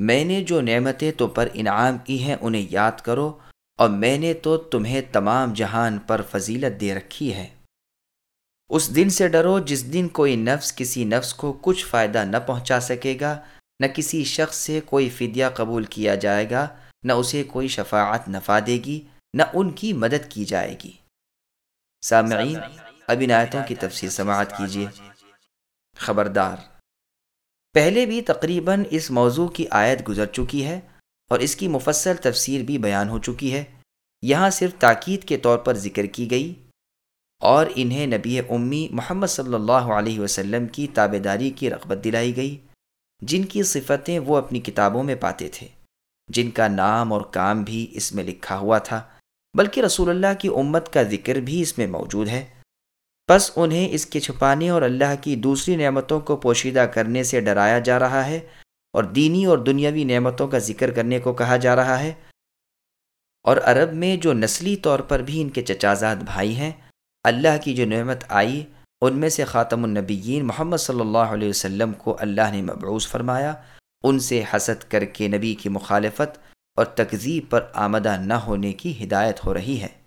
میں نے جو نعمتیں تو پر انعام کی ہیں انہیں یاد کرو، اور میں نے تو تمہیں تمام جہان پر فضیلت دے رکھی ہے۔ اس دن سے ڈرو جس دن کوئی نفس کسی نفس کو کچھ فائدہ نہ پہنچا سکے گا، نہ کسی شخص سے کوئی فدیہ قبول کیا جائے گا، نہ اسے کوئی شفاعت نفع دے گی، نہ ان کی مدد کی جائے گی۔ سامعین، اب ان آیتوں کی تفصیل سماعت کیجیے۔ خبردار۔ پہلے بھی تقریباً اس موضوع کی آیت گزر چکی ہے اور اس کی مفصل تفسیر بھی بیان ہو چکی ہے۔ یہاں صرف تاکید کے طور پر ذکر کی گئی اور انہیں نبی امی محمد صلی اللہ علیہ وسلم کی تابے داری کی رغبت دلائی گئی، جن کی صفتیں وہ اپنی کتابوں میں پاتے تھے۔ جن کا نام اور کام بھی اس میں لکھا ہوا تھا، بلکہ رسول اللہ کی امت کا ذکر بھی اس میں موجود ہے۔ بس انہیں اس کے چھپانے اور اللہ کی دوسری نعمتوں کو پوشیدہ کرنے سے ڈرایا جا رہا ہے اور دینی اور دنیاوی نعمتوں کا ذکر کرنے کو کہا جا رہا ہے۔ اور عرب میں جو نسلی طور پر بھی ان کے چچازاد بھائی ہیں، اللہ کی جو نعمت آئی، ان میں سے خاتم النبیین محمد صلی اللہ علیہ وسلم کو اللہ نے مبعوث فرمایا۔ ان سے حسد کر کے نبی کی مخالفت اور تکذیب پر آمدہ نہ ہونے کی ہدایت ہو رہی ہے۔